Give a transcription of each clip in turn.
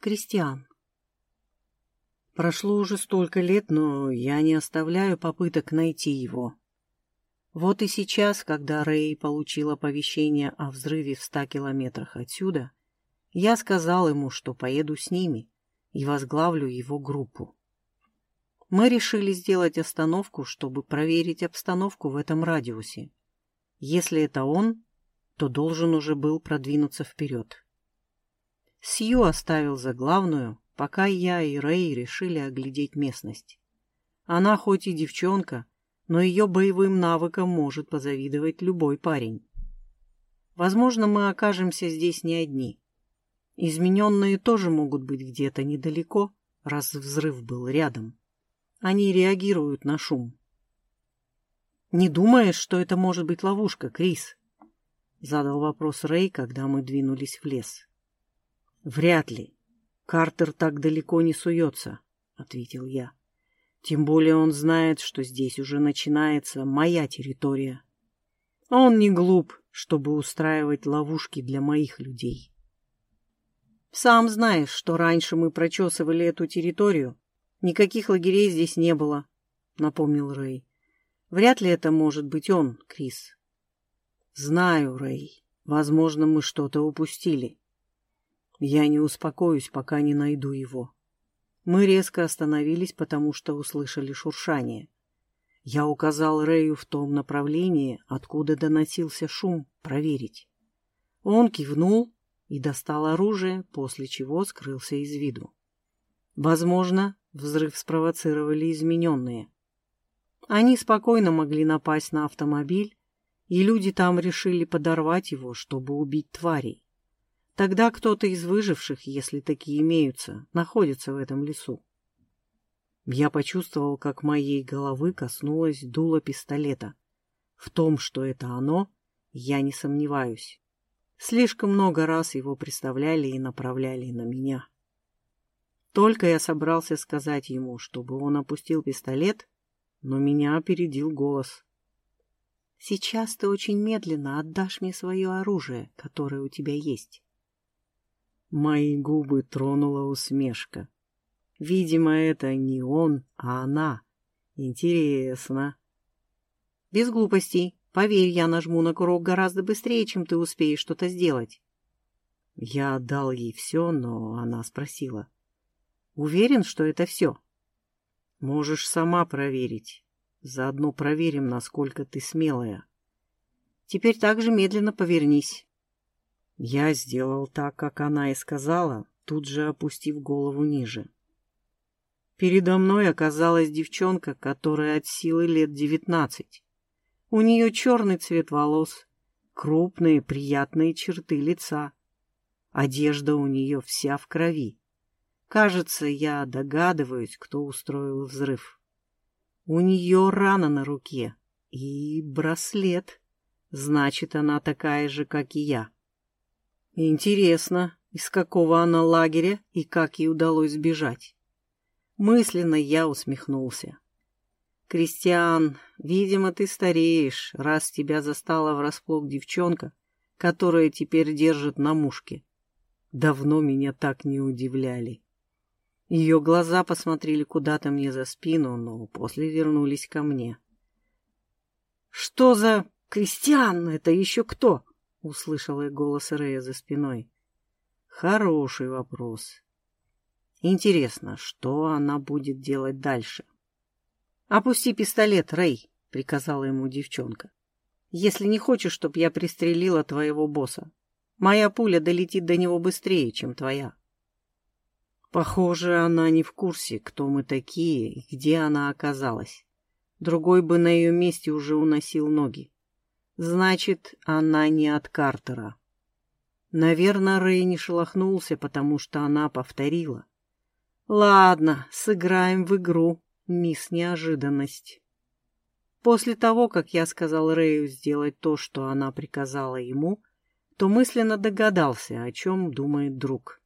Кристиан. Прошло уже столько лет, но я не оставляю попыток найти его. Вот и сейчас, когда Рэй получил оповещение о взрыве в ста километрах отсюда, я сказал ему, что поеду с ними и возглавлю его группу. Мы решили сделать остановку, чтобы проверить обстановку в этом радиусе. Если это он, то должен уже был продвинуться вперед. Сью оставил за главную, пока я и Рэй решили оглядеть местность. Она хоть и девчонка, но ее боевым навыкам может позавидовать любой парень. Возможно, мы окажемся здесь не одни. Измененные тоже могут быть где-то недалеко, раз взрыв был рядом. Они реагируют на шум. «Не думаешь, что это может быть ловушка, Крис?» — задал вопрос Рэй, когда мы двинулись в лес. «Вряд ли. Картер так далеко не суется», — ответил я. «Тем более он знает, что здесь уже начинается моя территория. Он не глуп, чтобы устраивать ловушки для моих людей». «Сам знаешь, что раньше мы прочесывали эту территорию, Никаких лагерей здесь не было, напомнил Рэй. Вряд ли это может быть он, Крис. Знаю, Рэй. Возможно, мы что-то упустили. Я не успокоюсь, пока не найду его. Мы резко остановились, потому что услышали шуршание. Я указал Рэю в том направлении, откуда доносился шум, проверить. Он кивнул и достал оружие, после чего скрылся из виду. Возможно, Взрыв спровоцировали измененные. Они спокойно могли напасть на автомобиль, и люди там решили подорвать его, чтобы убить тварей. Тогда кто-то из выживших, если такие имеются, находится в этом лесу. Я почувствовал, как моей головы коснулось дуло пистолета. В том, что это оно, я не сомневаюсь. Слишком много раз его представляли и направляли на меня. Только я собрался сказать ему, чтобы он опустил пистолет, но меня опередил голос. «Сейчас ты очень медленно отдашь мне свое оружие, которое у тебя есть». Мои губы тронула усмешка. Видимо, это не он, а она. Интересно. Без глупостей. Поверь, я нажму на курок гораздо быстрее, чем ты успеешь что-то сделать. Я отдал ей все, но она спросила. Уверен, что это все? Можешь сама проверить. Заодно проверим, насколько ты смелая. Теперь также медленно повернись. Я сделал так, как она и сказала, тут же опустив голову ниже. Передо мной оказалась девчонка, которая от силы лет девятнадцать. У нее черный цвет волос, крупные приятные черты лица. Одежда у нее вся в крови. Кажется, я догадываюсь, кто устроил взрыв. У нее рана на руке и браслет. Значит, она такая же, как и я. Интересно, из какого она лагеря и как ей удалось сбежать. Мысленно я усмехнулся. «Кристиан, видимо, ты стареешь, раз тебя застала врасплох девчонка, которая теперь держит на мушке. Давно меня так не удивляли». Ее глаза посмотрели куда-то мне за спину, но после вернулись ко мне. «Что за... Кристиан? Это еще кто?» — услышала я голос Рэя за спиной. «Хороший вопрос. Интересно, что она будет делать дальше?» «Опусти пистолет, Рэй», — приказала ему девчонка. «Если не хочешь, чтоб я пристрелила твоего босса. Моя пуля долетит до него быстрее, чем твоя». Похоже, она не в курсе, кто мы такие и где она оказалась. Другой бы на ее месте уже уносил ноги. Значит, она не от Картера. Наверное, Рэй не шелохнулся, потому что она повторила. Ладно, сыграем в игру, мисс Неожиданность. После того, как я сказал Рэю сделать то, что она приказала ему, то мысленно догадался, о чем думает друг.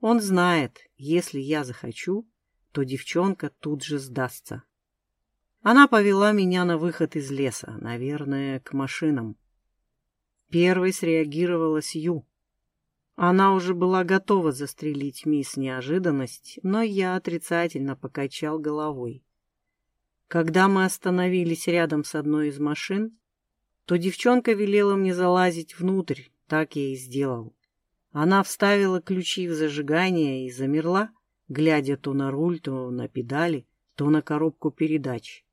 Он знает, если я захочу, то девчонка тут же сдастся. Она повела меня на выход из леса, наверное, к машинам. Первой среагировала Сью. Она уже была готова застрелить мисс Неожиданность, но я отрицательно покачал головой. Когда мы остановились рядом с одной из машин, то девчонка велела мне залазить внутрь, так я и сделал. Она вставила ключи в зажигание и замерла, глядя то на руль, то на педали, то на коробку передач.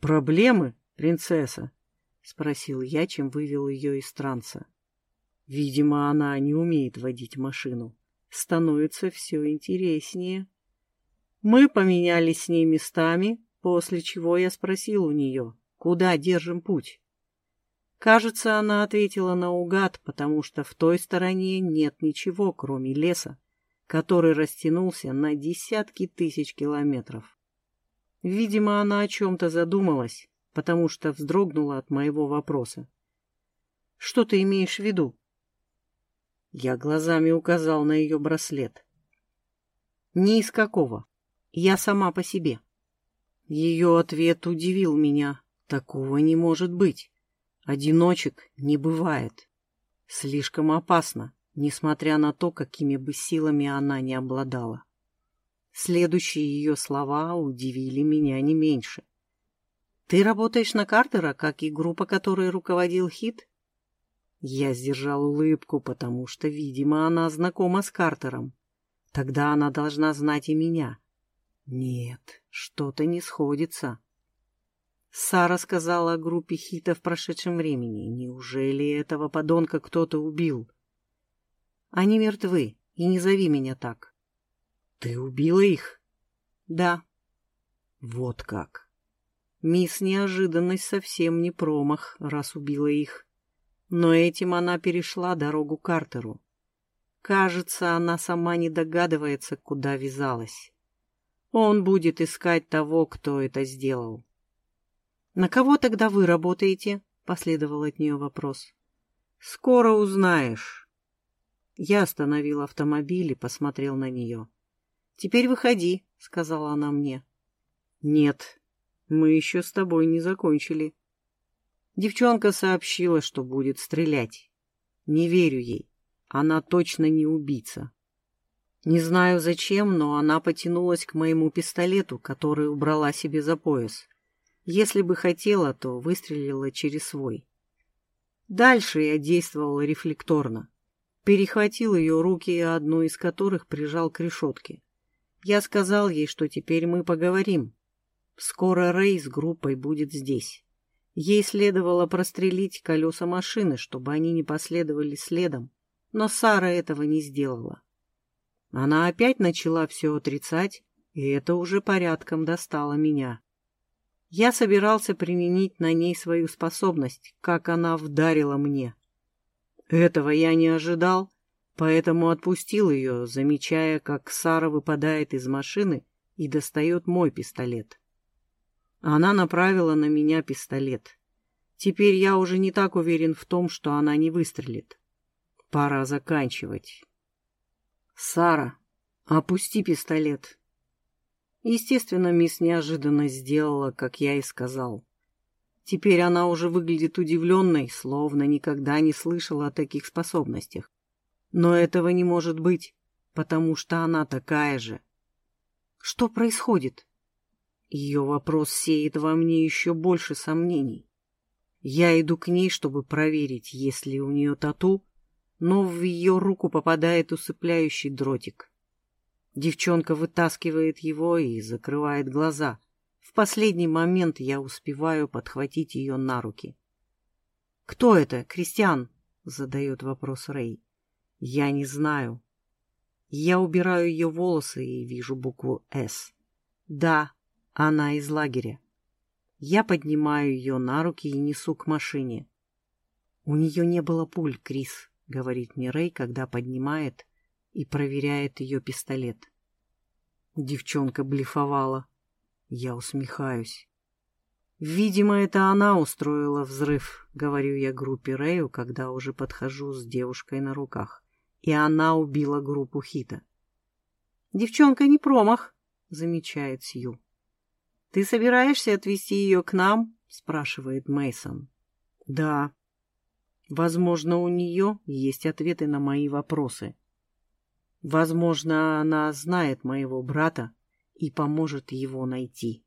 «Проблемы, принцесса?» — спросил я, чем вывел ее из транса. Видимо, она не умеет водить машину. Становится все интереснее. Мы поменялись с ней местами, после чего я спросил у нее, куда держим путь. Кажется, она ответила наугад, потому что в той стороне нет ничего, кроме леса, который растянулся на десятки тысяч километров. Видимо, она о чем-то задумалась, потому что вздрогнула от моего вопроса. «Что ты имеешь в виду?» Я глазами указал на ее браслет. «Ни из какого. Я сама по себе». Ее ответ удивил меня. Такого не может быть. Одиночек не бывает. Слишком опасно, несмотря на то, какими бы силами она не обладала. Следующие ее слова удивили меня не меньше. «Ты работаешь на Картера, как и группа, которой руководил Хит?» Я сдержал улыбку, потому что, видимо, она знакома с Картером. Тогда она должна знать и меня. Нет, что-то не сходится. Сара сказала о группе Хита в прошедшем времени. Неужели этого подонка кто-то убил? Они мертвы, и не зови меня так. Ты убила их? Да. Вот как. Мисс Неожиданность совсем не промах, раз убила их. Но этим она перешла дорогу Картеру. Кажется, она сама не догадывается, куда вязалась. Он будет искать того, кто это сделал. «На кого тогда вы работаете?» — последовал от нее вопрос. «Скоро узнаешь». Я остановил автомобиль и посмотрел на нее. «Теперь выходи», — сказала она мне. «Нет, мы еще с тобой не закончили». Девчонка сообщила, что будет стрелять. Не верю ей. Она точно не убийца. Не знаю зачем, но она потянулась к моему пистолету, который убрала себе за пояс. Если бы хотела, то выстрелила через свой. Дальше я действовал рефлекторно. Перехватил ее руки, одну из которых прижал к решетке. Я сказал ей, что теперь мы поговорим. Скоро Рэй с группой будет здесь. Ей следовало прострелить колеса машины, чтобы они не последовали следом, но Сара этого не сделала. Она опять начала все отрицать, и это уже порядком достало меня. Я собирался применить на ней свою способность, как она вдарила мне. Этого я не ожидал, поэтому отпустил ее, замечая, как Сара выпадает из машины и достает мой пистолет. Она направила на меня пистолет. Теперь я уже не так уверен в том, что она не выстрелит. Пора заканчивать. «Сара, опусти пистолет». Естественно, мисс неожиданно сделала, как я и сказал. Теперь она уже выглядит удивленной, словно никогда не слышала о таких способностях. Но этого не может быть, потому что она такая же. Что происходит? Ее вопрос сеет во мне еще больше сомнений. Я иду к ней, чтобы проверить, есть ли у нее тату, но в ее руку попадает усыпляющий дротик. Девчонка вытаскивает его и закрывает глаза. В последний момент я успеваю подхватить ее на руки. «Кто это, Кристиан?» — задает вопрос Рэй. «Я не знаю». Я убираю ее волосы и вижу букву «С». «Да, она из лагеря. Я поднимаю ее на руки и несу к машине. «У нее не было пуль, Крис», — говорит мне Рэй, когда поднимает и проверяет ее пистолет. Девчонка блефовала. Я усмехаюсь. «Видимо, это она устроила взрыв», — говорю я группе Рэю, когда уже подхожу с девушкой на руках. И она убила группу Хита. «Девчонка не промах», — замечает Сью. «Ты собираешься отвезти ее к нам?» — спрашивает Мейсон. «Да». Возможно, у нее есть ответы на мои вопросы. Возможно, она знает моего брата и поможет его найти.